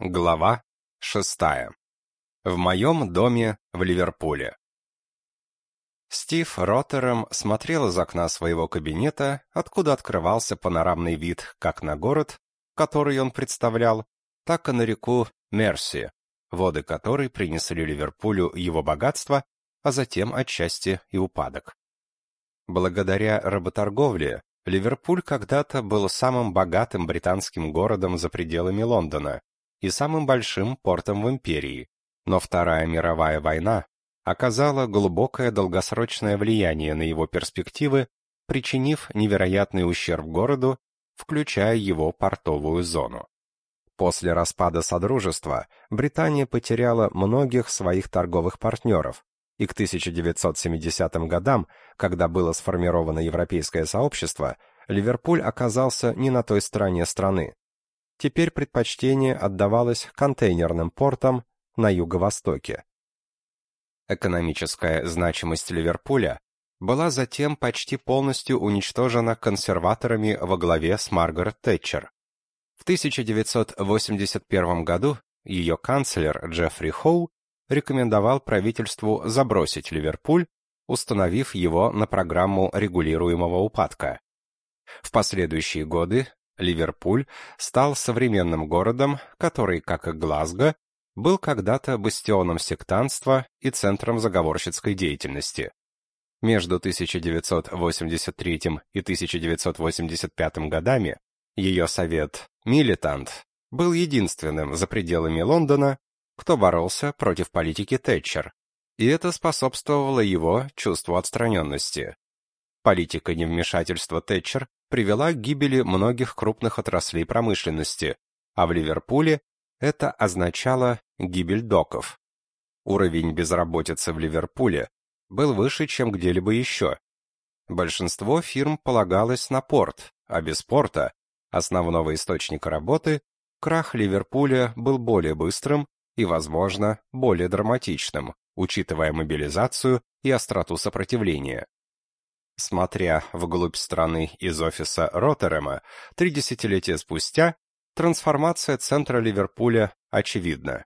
Глава шестая. В моем доме в Ливерпуле. Стив Роттером смотрел из окна своего кабинета, откуда открывался панорамный вид как на город, который он представлял, так и на реку Мерси, воды которой принесли Ливерпулю его богатство, а затем отчасти и упадок. Благодаря работорговле Ливерпуль когда-то был самым богатым британским городом за пределами Лондона, и самым большим портом в империи, но Вторая мировая война оказала глубокое долгосрочное влияние на его перспективы, причинив невероятный ущерб городу, включая его портовую зону. После распада Содружества Британия потеряла многих своих торговых партнеров, и к 1970 годам, когда было сформировано европейское сообщество, Ливерпуль оказался не на той стороне страны, теперь предпочтение отдавалось контейнерным портам на юго-востоке. Экономическая значимость Ливерпуля была затем почти полностью уничтожена консерваторами во главе с Маргарет Тэтчер. В 1981 году ее канцлер Джеффри Хоу рекомендовал правительству забросить Ливерпуль, установив его на программу регулируемого упадка. В последующие годы Ливерпуль стал современным городом, который, как и Глазго, был когда-то бастионом сектантства и центром заговорщицкой деятельности. Между 1983 и 1985 годами ее совет «Милитант» был единственным за пределами Лондона, кто боролся против политики Тэтчер, и это способствовало его чувству отстраненности. Политика невмешательства Тэтчер привела к гибели многих крупных отраслей промышленности, а в Ливерпуле это означало гибель доков. Уровень безработицы в Ливерпуле был выше, чем где-либо еще. Большинство фирм полагалось на порт, а без порта, основного источника работы, крах Ливерпуля был более быстрым и, возможно, более драматичным, учитывая мобилизацию и остроту сопротивления. Смотря вглубь страны из офиса Роттерема, три десятилетия спустя, трансформация центра Ливерпуля очевидна.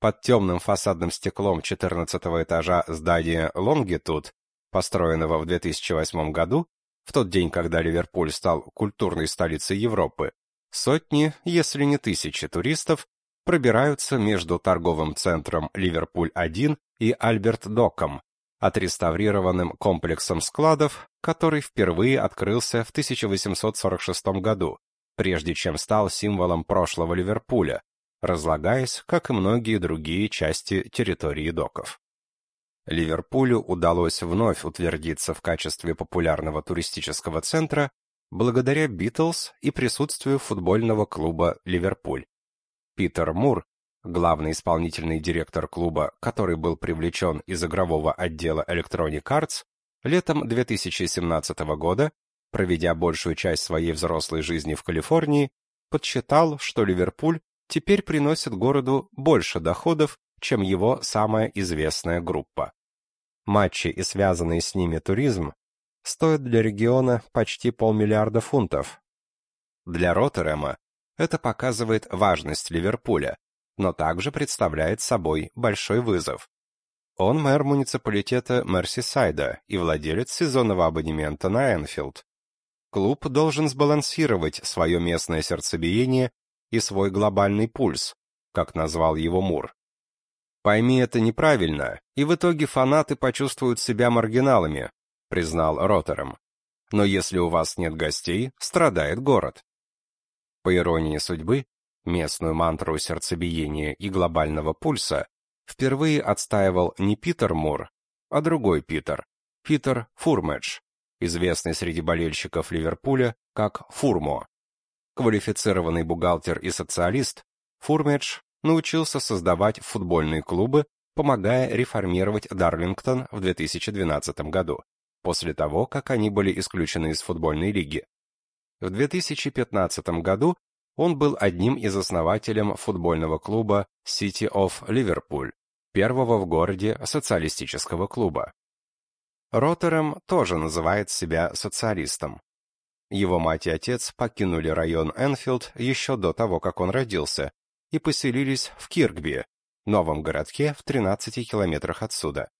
Под темным фасадным стеклом 14 этажа здания Longitude, построенного в 2008 году, в тот день, когда Ливерпуль стал культурной столицей Европы, сотни, если не тысячи туристов пробираются между торговым центром Ливерпуль-1 и Альберт-Доком, отреставрированным комплексом складов, который впервые открылся в 1846 году, прежде чем стал символом прошлого Ливерпуля, разлагаясь, как и многие другие части территории доков. Ливерпулю удалось вновь утвердиться в качестве популярного туристического центра благодаря Битлз и присутствию футбольного клуба «Ливерпуль». Питер Мур, главный исполнительный директор клуба, который был привлечен из игрового отдела Electronic Arts, летом 2017 года, проведя большую часть своей взрослой жизни в Калифорнии, подсчитал, что Ливерпуль теперь приносит городу больше доходов, чем его самая известная группа. Матчи и связанный с ними туризм стоят для региона почти полмиллиарда фунтов. Для Роттерема это показывает важность Ливерпуля, но также представляет собой большой вызов. Он мэр муниципалитета Мерсисайда и владелец сезонного абонемента на Энфилд. Клуб должен сбалансировать свое местное сердцебиение и свой глобальный пульс, как назвал его Мур. Пойми это неправильно, и в итоге фанаты почувствуют себя маргиналами, признал Роттером. Но если у вас нет гостей, страдает город. По иронии судьбы, местную мантру сердцебиения и глобального пульса, впервые отстаивал не Питер Мур, а другой Питер, Питер Фурмедж, известный среди болельщиков Ливерпуля как Фурмо. Квалифицированный бухгалтер и социалист, Фурмедж научился создавать футбольные клубы, помогая реформировать Дарлингтон в 2012 году, после того, как они были исключены из футбольной лиги. В 2015 году он был одним из основателей футбольного клуба City of Liverpool, первого в городе социалистического клуба. Роттерем тоже называет себя социалистом. Его мать и отец покинули район Энфилд еще до того, как он родился, и поселились в Киркби, новом городке в 13 километрах отсюда.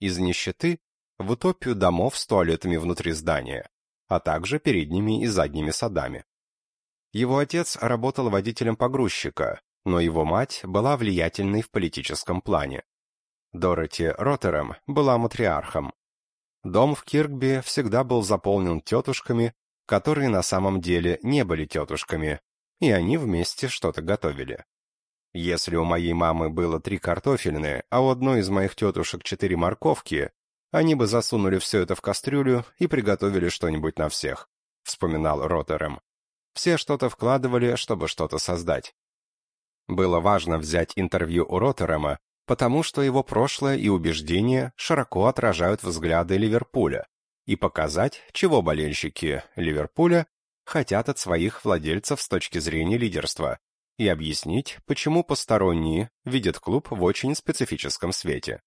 Из нищеты в утопию домов с туалетами внутри здания, а также передними и задними садами. Его отец работал водителем погрузчика, но его мать была влиятельной в политическом плане. Дороти Роттером была матриархом. Дом в Киркби всегда был заполнен тетушками, которые на самом деле не были тетушками, и они вместе что-то готовили. Если у моей мамы было три картофельные, а у одной из моих тетушек четыре морковки, они бы засунули все это в кастрюлю и приготовили что-нибудь на всех, вспоминал Роттерем. Все что-то вкладывали, чтобы что-то создать. Было важно взять интервью у Роттерема, потому что его прошлое и убеждения широко отражают взгляды Ливерпуля, и показать, чего болельщики Ливерпуля хотят от своих владельцев с точки зрения лидерства, и объяснить, почему посторонние видят клуб в очень специфическом свете.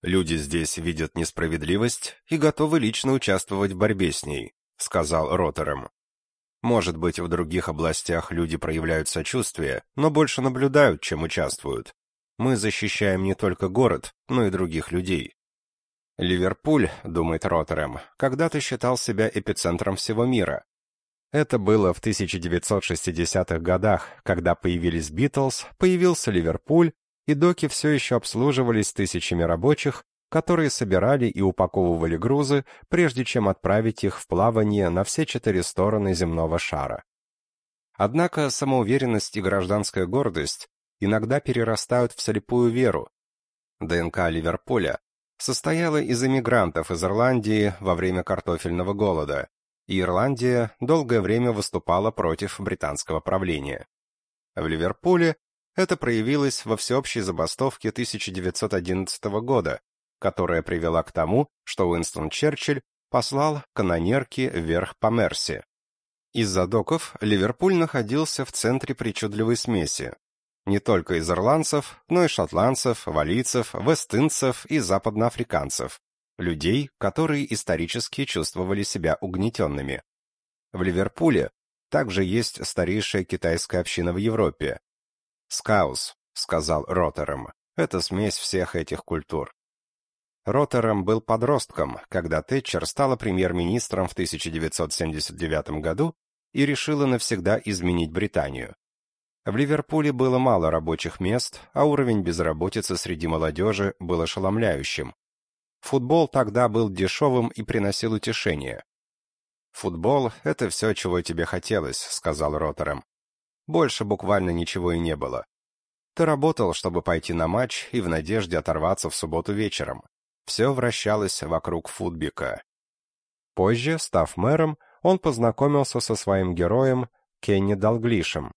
Люди здесь видят несправедливость и готовы лично участвовать в борьбе с ней, сказал Роттерем. Может быть, в других областях люди проявляют сочувствие, но больше наблюдают, чем участвуют. Мы защищаем не только город, но и других людей. Ливерпуль, думает Роттерем, когда-то считал себя эпицентром всего мира. Это было в 1960-х годах, когда появились Битлз, появился Ливерпуль, и доки все еще обслуживались тысячами рабочих, которые собирали и упаковывали грузы, прежде чем отправить их в плавание на все четыре стороны земного шара. Однако самоуверенность и гражданская гордость иногда перерастают в слепую веру. ДНК Ливерпуля состояла из эмигрантов из Ирландии во время картофельного голода, и Ирландия долгое время выступала против британского правления. В Ливерпуле это проявилось во всеобщей забастовке 1911 года, которая привела к тому, что Уинстон Черчилль послал канонерки вверх по Мерси. Из-за доков Ливерпуль находился в центре причудливой смеси. Не только из ирландцев, но и шотландцев, валийцев, вестынцев и западноафриканцев, людей, которые исторически чувствовали себя угнетенными. В Ливерпуле также есть старейшая китайская община в Европе. «Скаус», — сказал Роттером, — «это смесь всех этих культур». Роттером был подростком, когда Тэтчер стала премьер-министром в 1979 году и решила навсегда изменить Британию. В Ливерпуле было мало рабочих мест, а уровень безработицы среди молодежи был ошеломляющим. Футбол тогда был дешевым и приносил утешение. «Футбол — это все, чего тебе хотелось», — сказал Роттером. «Больше буквально ничего и не было. Ты работал, чтобы пойти на матч и в надежде оторваться в субботу вечером. Все вращалось вокруг футбика». Позже, став мэром, он познакомился со своим героем Кенни Далглишем.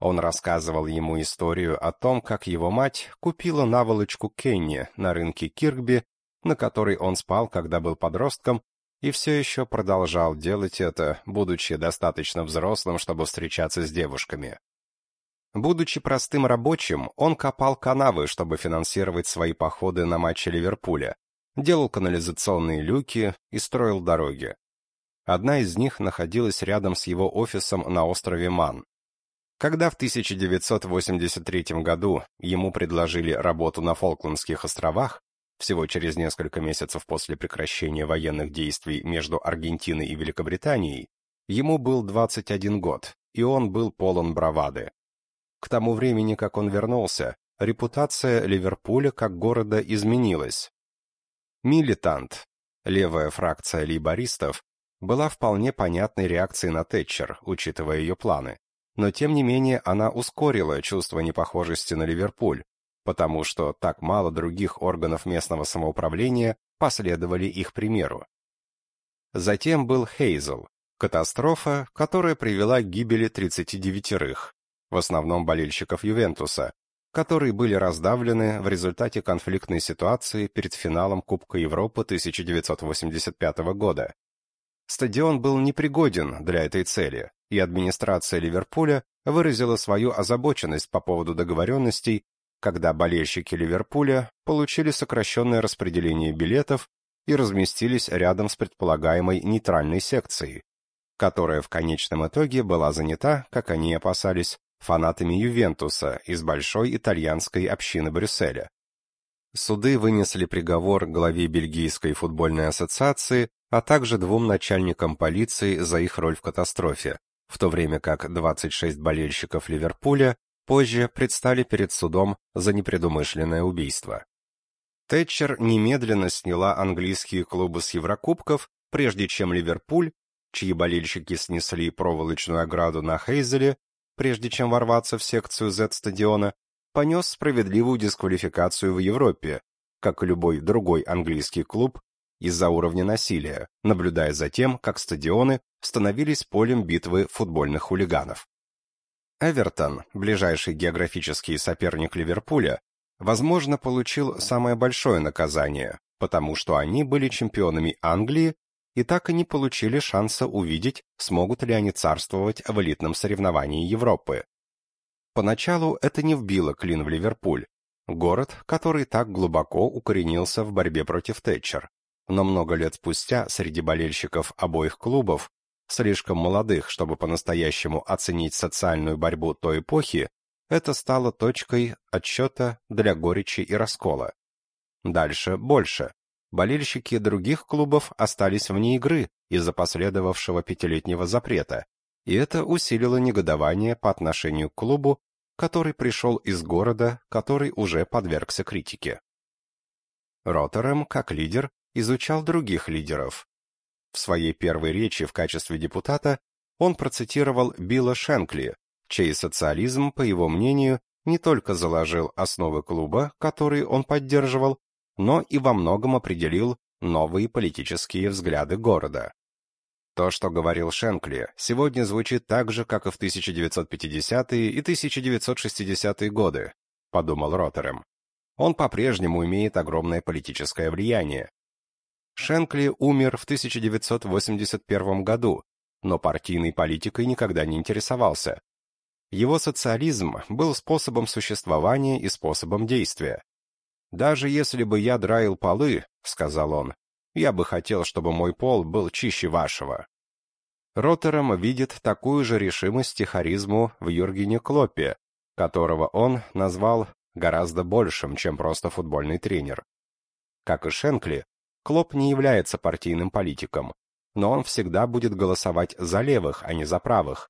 Он рассказывал ему историю о том, как его мать купила наволочку Кенни на рынке Киркби на которой он спал, когда был подростком, и все еще продолжал делать это, будучи достаточно взрослым, чтобы встречаться с девушками. Будучи простым рабочим, он копал канавы, чтобы финансировать свои походы на матчи Ливерпуля, делал канализационные люки и строил дороги. Одна из них находилась рядом с его офисом на острове Ман. Когда в 1983 году ему предложили работу на Фолклендских островах, всего через несколько месяцев после прекращения военных действий между Аргентиной и Великобританией, ему был 21 год, и он был полон бравады. К тому времени, как он вернулся, репутация Ливерпуля как города изменилась. Милитант, левая фракция лейбористов, была вполне понятной реакцией на Тэтчер, учитывая ее планы. Но тем не менее она ускорила чувство непохожести на Ливерпуль, потому что так мало других органов местного самоуправления последовали их примеру. Затем был Хейзел, катастрофа, которая привела к гибели 39-рых, в основном болельщиков Ювентуса, которые были раздавлены в результате конфликтной ситуации перед финалом Кубка Европы 1985 года. Стадион был непригоден для этой цели, и администрация Ливерпуля выразила свою озабоченность по поводу договоренностей, когда болельщики Ливерпуля получили сокращенное распределение билетов и разместились рядом с предполагаемой нейтральной секцией, которая в конечном итоге была занята, как они опасались, фанатами Ювентуса из большой итальянской общины Брюсселя. Суды вынесли приговор главе Бельгийской футбольной ассоциации, а также двум начальникам полиции за их роль в катастрофе, в то время как 26 болельщиков Ливерпуля позже предстали перед судом за непредумышленное убийство. Тэтчер немедленно сняла английские клубы с Еврокубков, прежде чем Ливерпуль, чьи болельщики снесли проволочную ограду на Хейзеле, прежде чем ворваться в секцию Z-стадиона, понес справедливую дисквалификацию в Европе, как и любой другой английский клуб, из-за уровня насилия, наблюдая за тем, как стадионы становились полем битвы футбольных хулиганов. Эвертон, ближайший географический соперник Ливерпуля, возможно, получил самое большое наказание, потому что они были чемпионами Англии и так и не получили шанса увидеть, смогут ли они царствовать в элитном соревновании Европы. Поначалу это не вбило клин в Ливерпуль, город, который так глубоко укоренился в борьбе против Тэтчер. Но много лет спустя среди болельщиков обоих клубов, слишком молодых, чтобы по-настоящему оценить социальную борьбу той эпохи, это стало точкой отсчета для горечи и раскола. Дальше больше. Болельщики других клубов остались вне игры из-за последовавшего пятилетнего запрета, и это усилило негодование по отношению к клубу, который пришел из города, который уже подвергся критике. Роттерем, как лидер, изучал других лидеров. В своей первой речи в качестве депутата он процитировал Билла Шенкли, чей социализм, по его мнению, не только заложил основы клуба, которые он поддерживал, но и во многом определил новые политические взгляды города. То, что говорил Шенкли, сегодня звучит так же, как и в 1950-е и 1960-е годы, подумал Роттерем. Он по-прежнему имеет огромное политическое влияние. Шенкли умер в 1981 году, но партийной политикой никогда не интересовался. Его социализм был способом существования и способом действия. «Даже если бы я драил полы, — сказал он, — я бы хотел, чтобы мой пол был чище вашего». Роттером видит такую же решимость и харизму в Юргене Клоппе, которого он назвал гораздо большим, чем просто футбольный тренер. Как и Шенкли, Клоп не является партийным политиком, но он всегда будет голосовать за левых, а не за правых.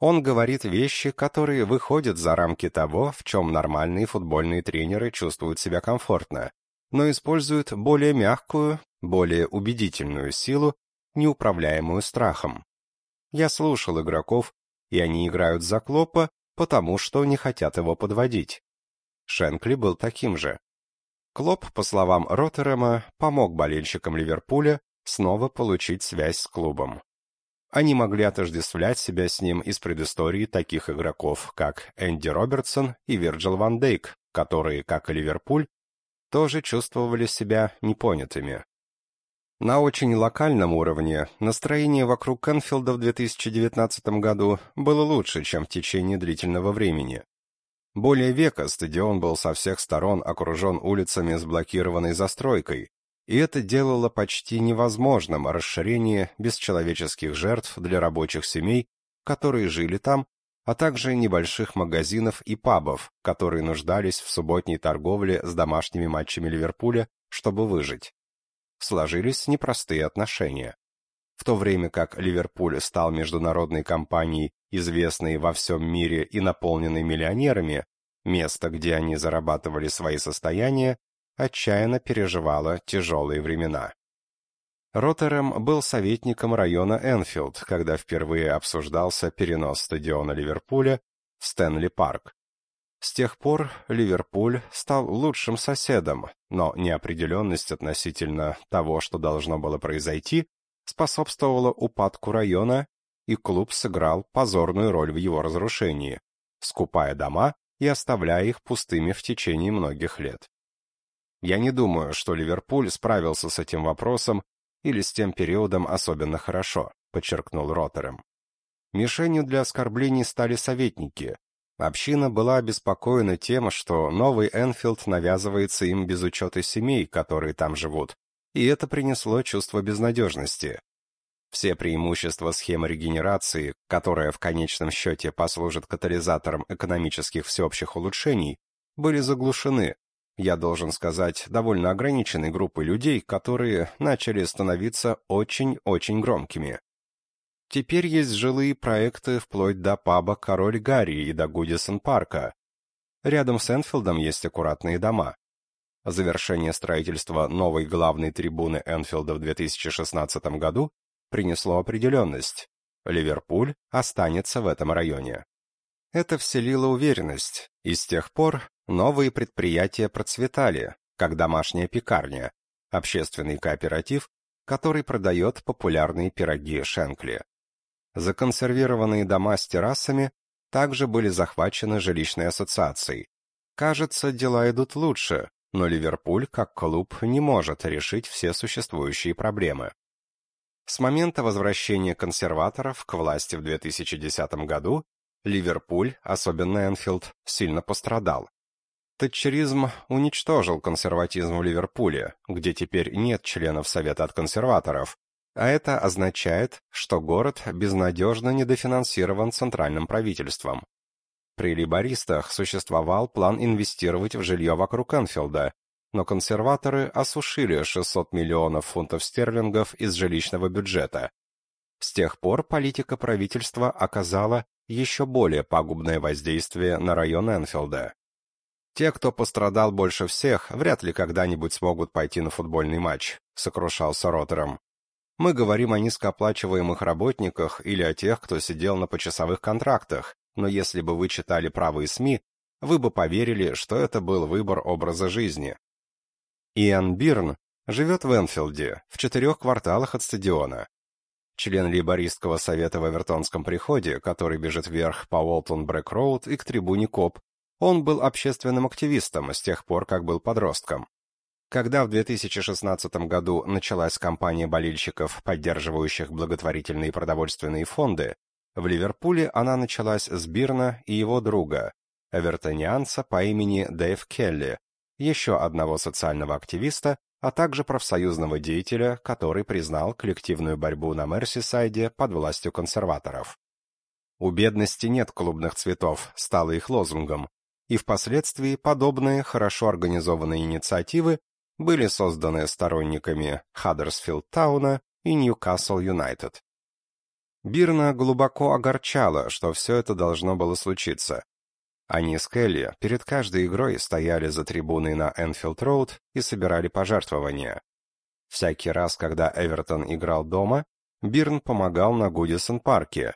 Он говорит вещи, которые выходят за рамки того, в чем нормальные футбольные тренеры чувствуют себя комфортно, но используют более мягкую, более убедительную силу, неуправляемую страхом. Я слушал игроков, и они играют за Клопа, потому что не хотят его подводить. Шенкли был таким же. Клоп, по словам Роттерема, помог болельщикам Ливерпуля снова получить связь с клубом. Они могли отождествлять себя с ним из предыстории таких игроков, как Энди Робертсон и Вирджил ван Дейк, которые, как и Ливерпуль, тоже чувствовали себя непонятыми. На очень локальном уровне настроение вокруг Кенфилда в 2019 году было лучше, чем в течение длительного времени. Более века стадион был со всех сторон окружен улицами с блокированной застройкой, и это делало почти невозможным расширение бесчеловеческих жертв для рабочих семей, которые жили там, а также небольших магазинов и пабов, которые нуждались в субботней торговле с домашними матчами Ливерпуля, чтобы выжить. Сложились непростые отношения. В то время как Ливерпуль стал международной компанией, известной во всем мире и наполненной миллионерами, место, где они зарабатывали свои состояния, отчаянно переживала тяжелые времена. Роттерем был советником района Энфилд, когда впервые обсуждался перенос стадиона Ливерпуля в Стэнли-парк. С тех пор Ливерпуль стал лучшим соседом, но неопределенность относительно того, что должно было произойти, способствовала упадку района, и клуб сыграл позорную роль в его разрушении, скупая дома и оставляя их пустыми в течение многих лет. Я не думаю, что Ливерпуль справился с этим вопросом или с тем периодом особенно хорошо, подчеркнул Роттерем. Мишенью для оскорблений стали советники. Община была обеспокоена тем, что новый Энфилд навязывается им без учета семей, которые там живут, и это принесло чувство безнадежности. Все преимущества схемы регенерации, которая в конечном счете послужит катализатором экономических всеобщих улучшений, были заглушены, я должен сказать, довольно ограниченной группы людей, которые начали становиться очень-очень громкими. Теперь есть жилые проекты вплоть до паба «Король Гарри» и до Гудисон-парка. Рядом с Энфилдом есть аккуратные дома. Завершение строительства новой главной трибуны Энфилда в 2016 году принесло определенность. Ливерпуль останется в этом районе. Это вселило уверенность, и с тех пор новые предприятия процветали, как домашняя пекарня, общественный кооператив, который продает популярные пироги Шенкли. Законсервированные дома с террасами также были захвачены жилищной ассоциацией. Кажется, дела идут лучше, но Ливерпуль как клуб не может решить все существующие проблемы. С момента возвращения консерваторов к власти в 2010 году Ливерпуль, особенно Энфилд, сильно пострадал. Тэтчеризм уничтожил консерватизм в Ливерпуле, где теперь нет членов Совета от консерваторов, а это означает, что город безнадежно недофинансирован центральным правительством. При либористах существовал план инвестировать в жилье вокруг Энфилда, но консерваторы осушили 600 миллионов фунтов стерлингов из жилищного бюджета. С тех пор политика правительства оказала еще более пагубное воздействие на район Энфилда. Те, кто пострадал больше всех, вряд ли когда-нибудь смогут пойти на футбольный матч, сокрушался Роттером. Мы говорим о низкооплачиваемых работниках или о тех, кто сидел на почасовых контрактах, но если бы вы читали правые СМИ, вы бы поверили, что это был выбор образа жизни. Иэн Бирн живет в Энфилде, в четырех кварталах от стадиона. Член лейбористского совета в Эвертонском приходе, который бежит вверх по Уолтон-Брэк-Роуд и к трибуне КОП, он был общественным активистом с тех пор, как был подростком. Когда в 2016 году началась кампания болельщиков, поддерживающих благотворительные продовольственные фонды, в Ливерпуле она началась с Бирна и его друга, эвертонианца по имени Дэйв Келли, еще одного социального активиста, а также профсоюзного деятеля, который признал коллективную борьбу на Мерсисайде под властью консерваторов. «У бедности нет клубных цветов» стало их лозунгом, и впоследствии подобные хорошо организованные инициативы были созданы сторонниками Хаддерсфилд Тауна и Ньюкасл Юнайтед. Бирна глубоко огорчало, что все это должно было случиться, они с Келли перед каждой игрой стояли за трибуной на Энфилд-Роуд и собирали пожертвования. Всякий раз, когда Эвертон играл дома, Бирн помогал на Гудисон-парке.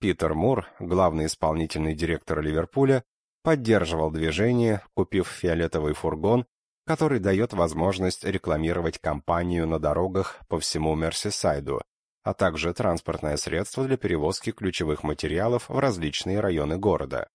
Питер Мур, главный исполнительный директор Ливерпуля, поддерживал движение, купив фиолетовый фургон, который дает возможность рекламировать компанию на дорогах по всему Мерсисайду, а также транспортное средство для перевозки ключевых материалов в различные районы города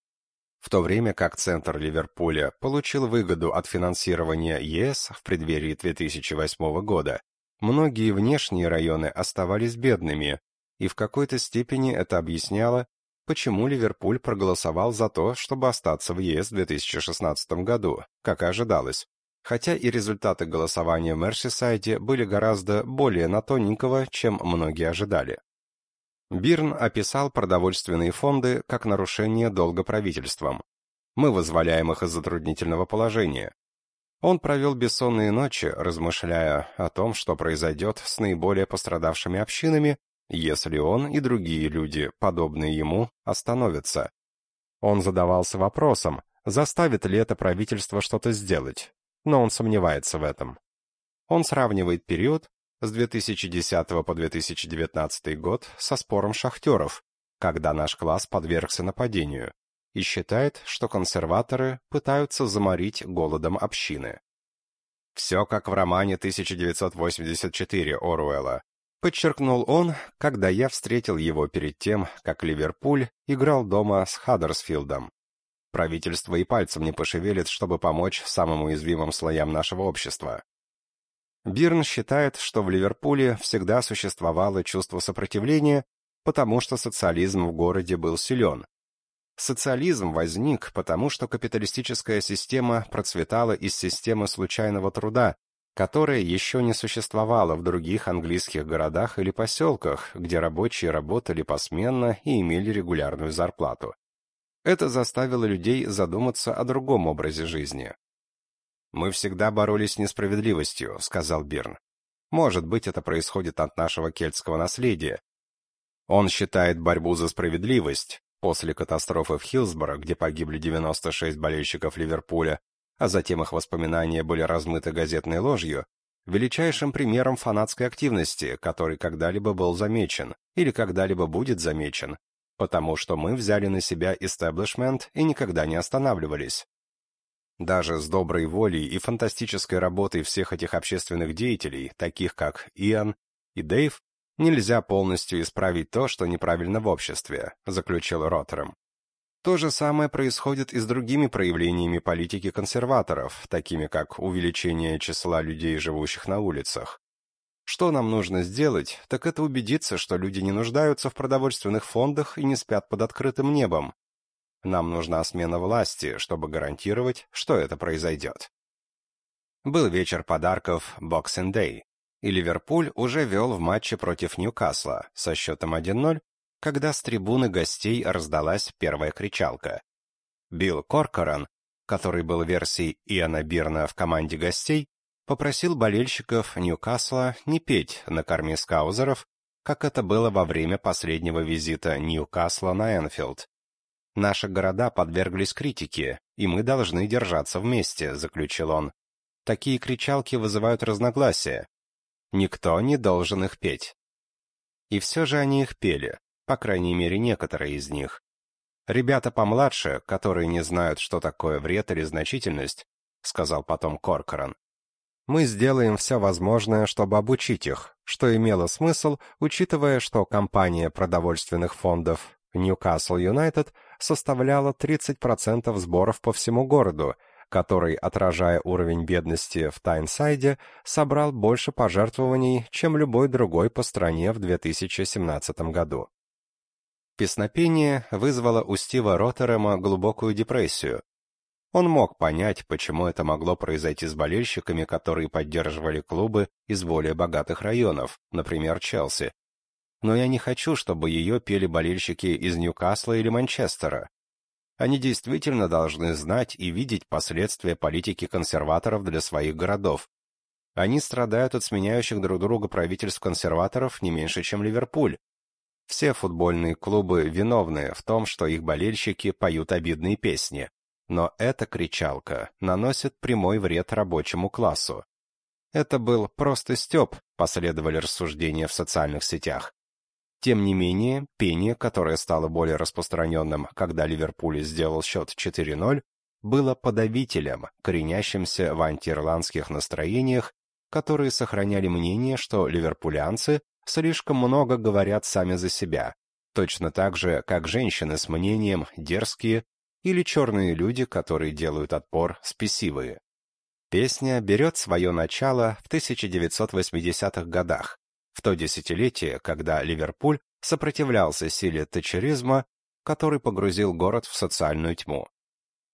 в то время как центр Ливерпуля получил выгоду от финансирования ЕС в преддверии 2008 года, многие внешние районы оставались бедными, и в какой-то степени это объясняло, почему Ливерпуль проголосовал за то, чтобы остаться в ЕС в 2016 году, как и ожидалось, хотя и результаты голосования в Мерсисайде были гораздо более на тоненького, чем многие ожидали. Бирн описал продовольственные фонды как нарушение долга правительством. Мы вызволяем их из затруднительного положения. Он провел бессонные ночи, размышляя о том, что произойдет с наиболее пострадавшими общинами, если он и другие люди, подобные ему, остановятся. Он задавался вопросом, заставит ли это правительство что-то сделать, но он сомневается в этом. Он сравнивает период, с 2010 по 2019 год со спором шахтеров, когда наш класс подвергся нападению, и считает, что консерваторы пытаются заморить голодом общины. «Все как в романе 1984 Оруэлла», подчеркнул он, когда я встретил его перед тем, как Ливерпуль играл дома с Хаддерсфилдом. Правительство и пальцем не пошевелит, чтобы помочь самым уязвимым слоям нашего общества. Бирн считает, что в Ливерпуле всегда существовало чувство сопротивления, потому что социализм в городе был силен. Социализм возник, потому что капиталистическая система процветала из системы случайного труда, которое еще не существовало в других английских городах или поселках, где рабочие работали посменно и имели регулярную зарплату. Это заставило людей задуматься о другом образе жизни. «Мы всегда боролись с несправедливостью», — сказал Бирн. «Может быть, это происходит от нашего кельтского наследия. Он считает борьбу за справедливость после катастрофы в Хиллсборо, где погибли 96 болельщиков Ливерпуля, а затем их воспоминания были размыты газетной ложью, величайшим примером фанатской активности, который когда-либо был замечен или когда-либо будет замечен, потому что мы взяли на себя истеблишмент и никогда не останавливались. Даже с доброй волей и фантастической работой всех этих общественных деятелей, таких как Иоанн и Дэйв, нельзя полностью исправить то, что неправильно в обществе, заключил Роттером. То же самое происходит и с другими проявлениями политики консерваторов, такими как увеличение числа людей, живущих на улицах. Что нам нужно сделать, так это убедиться, что люди не нуждаются в продовольственных фондах и не спят под открытым небом. Нам нужна смена власти, чтобы гарантировать, что это произойдет. Был вечер подарков Boxing Day, и Ливерпуль уже вел в матче против Ньюкасла со счетом 1-0, когда с трибуны гостей раздалась первая кричалка. Билл Коркоран, который был версией Иоанна Бирна в команде гостей, попросил болельщиков Ньюкасла не петь на корме скаузеров, как это было во время последнего визита Ньюкасла на Энфилд. «Наши города подверглись критике, и мы должны держаться вместе», — заключил он. «Такие кричалки вызывают разногласия. Никто не должен их петь». И все же они их пели, по крайней мере, некоторые из них. «Ребята помладше, которые не знают, что такое вред или значительность», — сказал потом Коркоран, мы сделаем все возможное, чтобы обучить их, что имело смысл, учитывая, что компания продовольственных фондов Newcastle United составляла 30% сборов по всему городу, который, отражая уровень бедности в Тайнсайде, собрал больше пожертвований, чем любой другой по стране в 2017 году. Песнопение вызвало у Стива Роттерема глубокую депрессию, он мог понять, почему это могло произойти с болельщиками, которые поддерживали клубы из более богатых районов, например, Челси. Но я не хочу, чтобы ее пели болельщики из Ньюкасла или Манчестера. Они действительно должны знать и видеть последствия политики консерваторов для своих городов. Они страдают от сменяющих друг друга правительств консерваторов не меньше, чем Ливерпуль. Все футбольные клубы виновны в том, что их болельщики поют обидные песни. Но эта кричалка наносит прямой вред рабочему классу. Это был просто стёб, последовали рассуждения в социальных сетях. Тем не менее, пение, которое стало более распространенным, когда Ливерпуль сделал счет 4-0, было подавителем, коренящимся в антиирландских настроениях, которые сохраняли мнение, что ливерпулянцы слишком много говорят сами за себя, точно так же, как женщины с мнением дерзкие или черные люди, которые делают отпор, спесивые. Песня берет свое начало в 1980-х годах, в то десятилетие, когда Ливерпуль сопротивлялся силе тачеризма, который погрузил город в социальную тьму.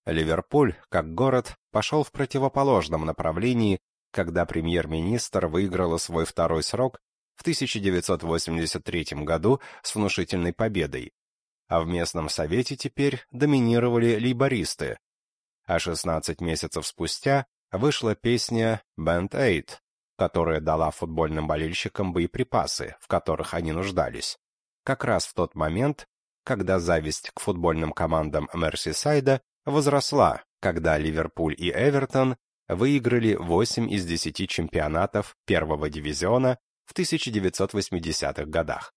Ливерпуль, как город, пошел в противоположном направлении, когда премьер-министр выиграла свой второй срок в 1983 году с внушительной победой, а в местном совете теперь доминировали лейбористы. А 16 месяцев спустя вышла песня «Band Aid», которая дала футбольным болельщикам боеприпасы, в которых они нуждались. Как раз в тот момент, когда зависть к футбольным командам Мерсисайда возросла, когда Ливерпуль и Эвертон выиграли 8 из 10 чемпионатов первого дивизиона в 1980-х годах.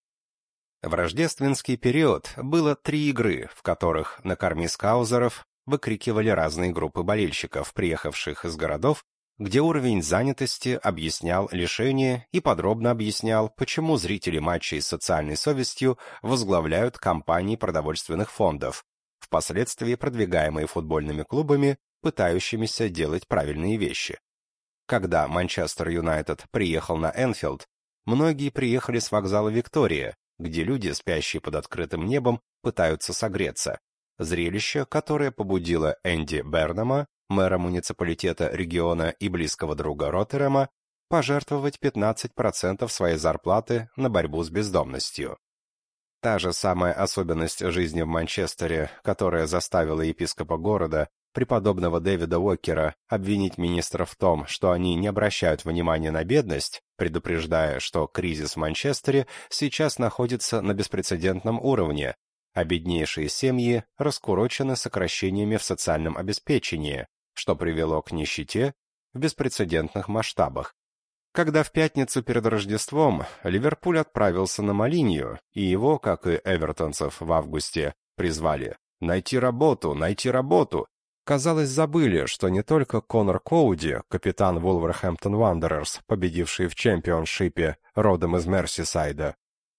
В рождественский период было три игры, в которых на корме скаузеров выкрикивали разные группы болельщиков, приехавших из городов, где уровень занятости объяснял лишение и подробно объяснял, почему зрители матчей с социальной совестью возглавляют компании продовольственных фондов, впоследствии продвигаемые футбольными клубами, пытающимися делать правильные вещи. Когда Манчестер Юнайтед приехал на Энфилд, многие приехали с вокзала Виктория, где люди, спящие под открытым небом, пытаются согреться. Зрелище, которое побудило Энди Бернама, мэра муниципалитета региона и близкого друга Роттерема, пожертвовать 15% своей зарплаты на борьбу с бездомностью. Та же самая особенность жизни в Манчестере, которая заставила епископа города, преподобного Дэвида Уокера, обвинить министров в том, что они не обращают внимания на бедность, предупреждая, что кризис в Манчестере сейчас находится на беспрецедентном уровне, а беднейшие семьи раскурочены сокращениями в социальном обеспечении, что привело к нищете в беспрецедентных масштабах. Когда в пятницу перед Рождеством Ливерпуль отправился на Молинью, и его, как и эвертонцев в августе, призвали «найти работу, найти работу», казалось, забыли, что не только Конор Коуди, капитан Вулверхэмптон Вандерерс, победивший в чемпионшипе родом из Мерсисайда,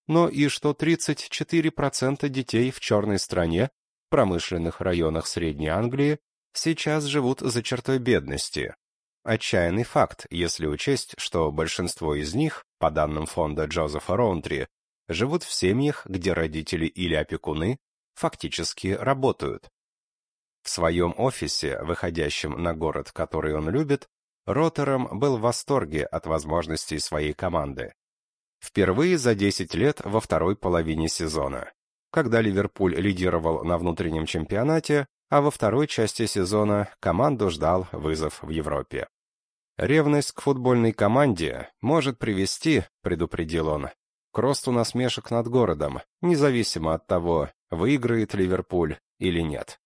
но и что 34% детей в черной стране, промышленных районах Средней Англии, сейчас живут за чертой бедности. Отчаянный факт, если учесть, что большинство из них, по данным фонда Джозефа Роунтри, живут в семьях, где родители или опекуны фактически работают. В своем офисе, выходящем на город, который он любит, Роттером был в восторге от возможностей своей команды. Впервые за 10 лет во второй половине сезона. Когда Ливерпуль лидировал на внутреннем чемпионате, а во второй части сезона команду ждал вызов в Европе. Ревность к футбольной команде может привести, предупредил он, к росту насмешек над городом, независимо от того, выиграет Ливерпуль или нет.